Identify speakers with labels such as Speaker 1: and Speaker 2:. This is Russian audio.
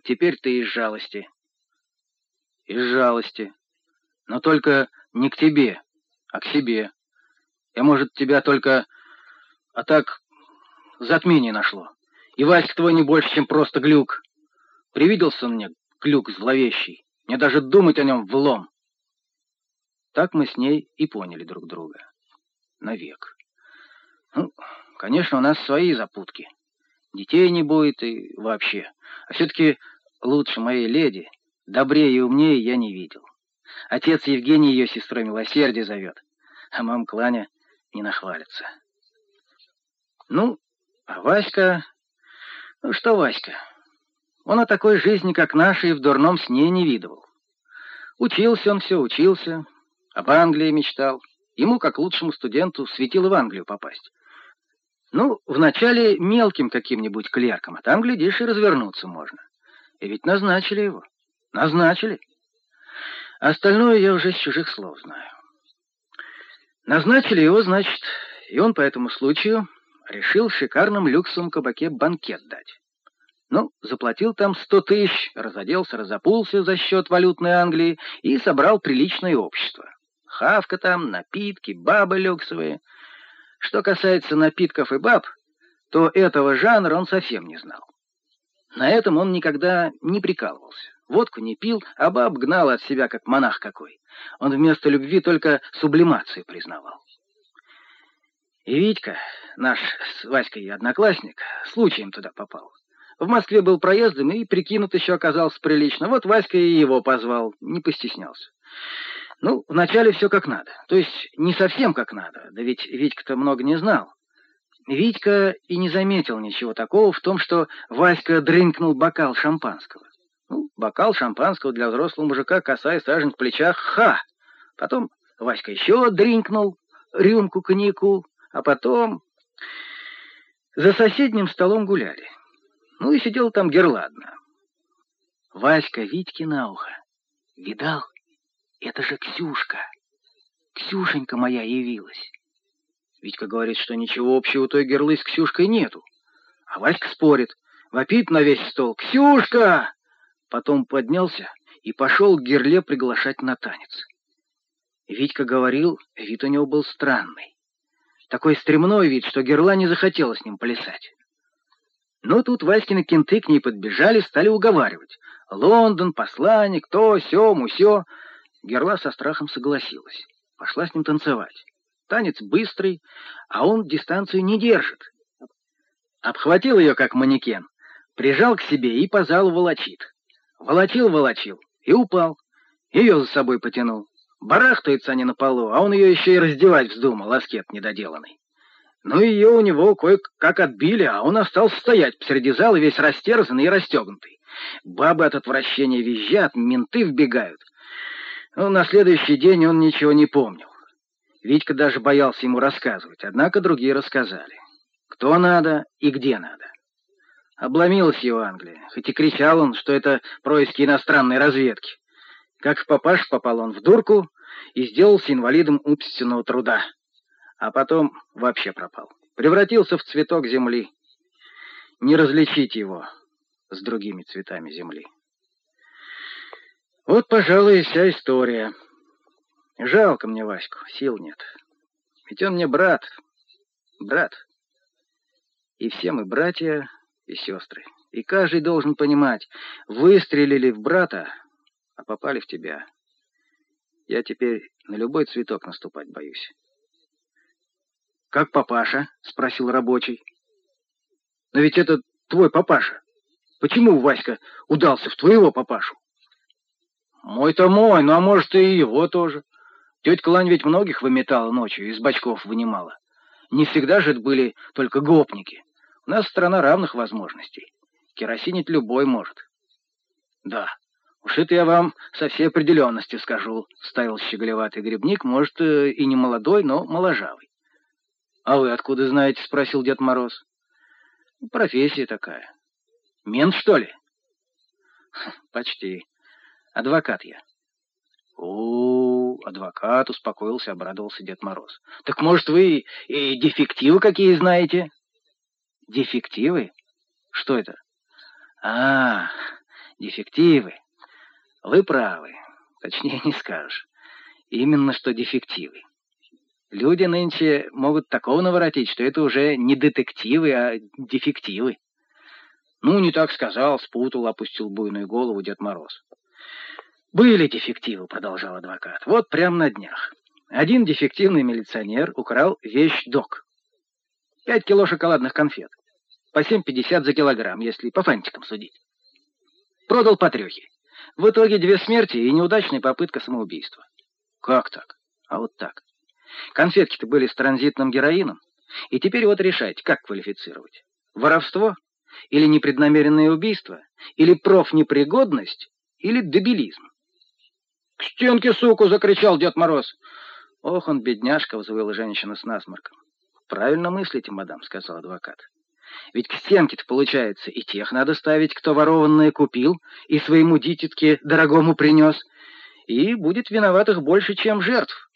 Speaker 1: вот теперь ты из жалости. Из жалости. Но только не к тебе, а к себе. Я, может, тебя только... А так затмение нашло. И Васька твой не больше, чем просто глюк. Привиделся мне, глюк зловещий. Мне даже думать о нем влом. Так мы с ней и поняли друг друга. Навек. Ну, конечно, у нас свои запутки. Детей не будет и вообще. А все-таки лучше моей леди, добрее и умнее я не видел. Отец Евгений ее сестрой милосердие зовет, а мам Кланя не нахвалится. Ну, а Васька... Ну что Васька? Он о такой жизни, как наша, и в дурном сне не видывал. Учился он все, учился, об Англии мечтал. Ему, как лучшему студенту, светило в Англию попасть. Ну, вначале мелким каким-нибудь клерком, а там, глядишь, и развернуться можно. И ведь назначили его. Назначили. Остальное я уже с чужих слов знаю. Назначили его, значит, и он по этому случаю решил в шикарном люксовом кабаке банкет дать. Ну, заплатил там сто тысяч, разоделся, разопулся за счет валютной Англии и собрал приличное общество. Хавка там, напитки, бабы люксовые — что касается напитков и баб, то этого жанра он совсем не знал. На этом он никогда не прикалывался. Водку не пил, а баб гнал от себя, как монах какой. Он вместо любви только сублимацию признавал. И Витька, наш с Васькой одноклассник, случаем туда попал. В Москве был проездом и прикинут еще оказался прилично. Вот Васька и его позвал, не постеснялся. Ну, вначале все как надо. То есть не совсем как надо, да ведь Витька-то много не знал. Витька и не заметил ничего такого в том, что Васька дрынкнул бокал шампанского. Ну, бокал шампанского для взрослого мужика, коса и в плечах, ха! Потом Васька еще дринкнул рюмку коньяку, а потом за соседним столом гуляли. Ну и сидел там герладно. Васька Витьке на ухо. Видал? Это же Ксюшка. Ксюшенька моя явилась. Витька говорит, что ничего общего у той герлы с Ксюшкой нету. А Васька спорит, вопит на весь стол. «Ксюшка!» Потом поднялся и пошел к герле приглашать на танец. Витька говорил, вид у него был странный. Такой стремной вид, что герла не захотела с ним плясать. Но тут Васькины кенты к ней подбежали, стали уговаривать. Лондон, посланник, то, сё, мусё. Герла со страхом согласилась. Пошла с ним танцевать. Танец быстрый, а он дистанцию не держит. Обхватил ее, как манекен, прижал к себе и по залу волочит. Волочил-волочил и упал. Ее за собой потянул. Барахтаются они на полу, а он ее еще и раздевать вздумал, аскет недоделанный. Ну, ее у него кое-как отбили, а он остался стоять посреди зала, весь растерзанный и расстегнутый. Бабы от отвращения визжат, менты вбегают. Но на следующий день он ничего не помнил. Витька даже боялся ему рассказывать, однако другие рассказали. Кто надо и где надо. Обломилась его Англия, хоть и кричал он, что это происки иностранной разведки. Как в папаш попал он в дурку и сделался инвалидом умственного труда. А потом вообще пропал. Превратился в цветок земли. Не различить его с другими цветами земли. Вот, пожалуй, вся история. Жалко мне Ваську, сил нет. Ведь он мне брат, брат. И все мы братья и сестры. И каждый должен понимать, выстрелили в брата, а попали в тебя. Я теперь на любой цветок наступать боюсь. «Как папаша?» — спросил рабочий. «Но ведь это твой папаша. Почему Васька удался в твоего папашу?» Мой-то мой, ну а может и его тоже. Тетя Клань ведь многих выметала ночью, из бачков вынимала. Не всегда же это были только гопники. У нас страна равных возможностей. Керосинить любой может. Да, уж это я вам со всей определенностью скажу, ставил щеголеватый грибник, может, э, и не молодой, но моложавый. А вы откуда знаете, спросил Дед Мороз. Профессия такая. Мент, что ли? Почти. Адвокат я. О, адвокат, успокоился, обрадовался Дед Мороз. Так может вы и дефективы какие знаете? Дефективы? Что это? А, Дефективы. Вы правы. Точнее не скажешь. Именно что дефективы. Люди нынче могут такого наворотить, что это уже не детективы, а дефективы. Ну, не так сказал, спутал, опустил буйную голову Дед Мороз. «Были дефективы», — продолжал адвокат. «Вот прямо на днях. Один дефективный милиционер украл вещь-док. Пять кило шоколадных конфет. По 7,50 за килограмм, если по фантикам судить. Продал по трехе. В итоге две смерти и неудачная попытка самоубийства. Как так? А вот так. Конфетки-то были с транзитным героином. И теперь вот решайте, как квалифицировать. Воровство? Или непреднамеренное убийство? Или профнепригодность? Или дебилизм? «К стенке, суку!» — закричал Дед Мороз. «Ох, он, бедняжка!» — взвыла женщина с насморком. «Правильно мыслите, мадам», — сказал адвокат. «Ведь к стенке-то, получается, и тех надо ставить, кто ворованное купил и своему дитятке дорогому принес, и будет виноватых больше, чем жертв.